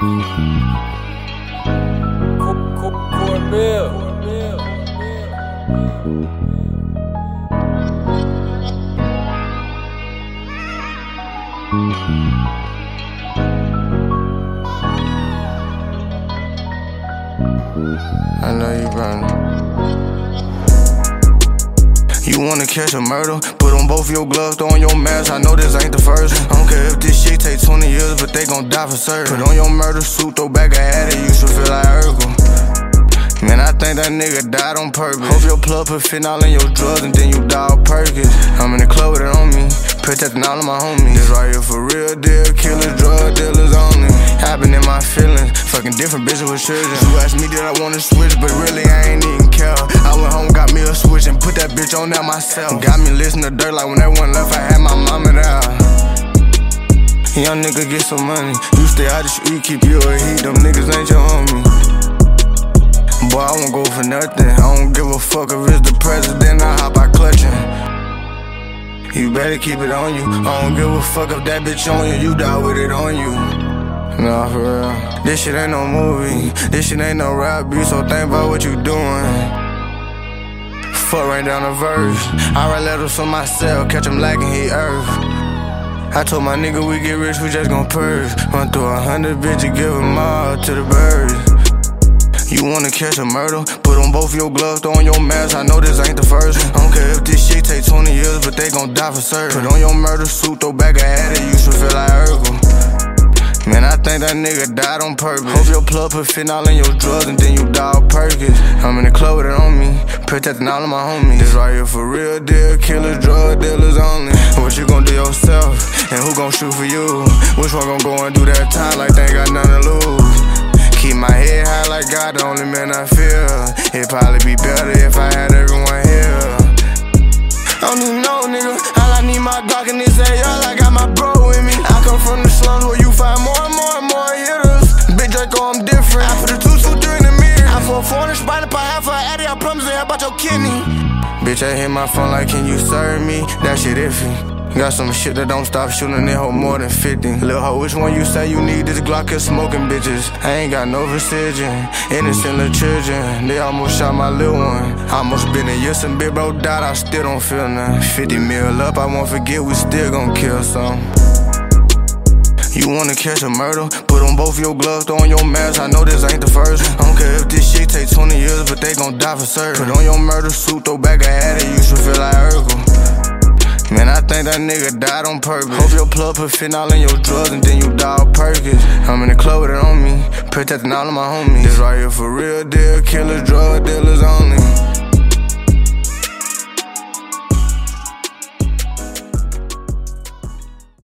I know you burning. You wanna catch a murder? Put on both your gloves, throw on your mask. I know this ain't the first. I don't care if this shit take 20 years, but they gon' die for certain. Put on your murder suit, throw back a hat, and you should feel like Urkel. Man, I think that nigga died on purpose. Hope your plug put fentanyl in your drugs and then you die on purpose. I'm in the club with it on me, protecting all of my homies. This right here for real deal, killers, drug dealers only. Happened in my feelings, fucking different bitches with children. You asked me did I wanna switch, but really I ain't even care. I went home, got me a switch and put that bitch on there myself. Got me listening to dirt like when everyone left, I had my mama there. Young nigga get some money. You stay out the street, keep you a heat. Them niggas ain't your homie. Boy, I won't go for nothing. I don't give a fuck if it's the president. I hop out clutching. You better keep it on you. I don't give a fuck if that bitch on you. You die with it on you. Nah, for real. This shit ain't no movie. This shit ain't no rap beat. So think about what you doing. Fuck right down the verse. I write letters for myself. Catch him lacking, he earth. I told my nigga we get rich, we just gon' purge. Run through a hundred bitches, give them all to the birds. You wanna catch a murder? Put on both your gloves, throw on your mask. I know this ain't the first. I don't care if this shit take 20 years, but they gon' die for certain. Put on your murder suit, throw back a hat, and you should feel like Urkel. Man, I think that nigga died on purpose. Hope your plug put fentanyl in your drugs and then you die on purpose. I'm in the club with it on me, protecting all of my homies. This right here for real deal, killers, drug dealers only. And who gon' shoot for you? Which one gon' go and do that time like they ain't got nothing to lose? Keep my head high like God, the only man I feel. It'd probably be better if I had everyone here. I don't even know, nigga. All I need my Glock and this AR, I got my bro with me. I come from the slums where you find more and more and more hitters. Big Draco, I'm different. I put a 223 in the mirror. I for a 400 spine up, I have for Addy, I promise they about your kidney. Bitch, I hit my phone like, can you serve me? That shit iffy. Got some shit that don't stop shooting, they hold more than 50. Lil' ho, which one you say you need? This Glock is smoking bitches. I ain't got no precision. Innocent little children, they almost shot my little one. Almost been a year since Big Bro died, I still don't feel nothing. 50 mil up, I won't forget, we still gon' kill some. You wanna catch a murder? Put on both your gloves, throw on your mask. I know this ain't the first. I don't care if this shit take 20 years, but they gon' die for certain. Put on your murder suit, throw back a hat, and you should feel like Urkel. That nigga died on purpose. Hope your plug put fentanyl in your drugs and then you die on purpose. I'm in the club with it on me, protecting all of my homies. This right here for real deal, killers, drug dealers only.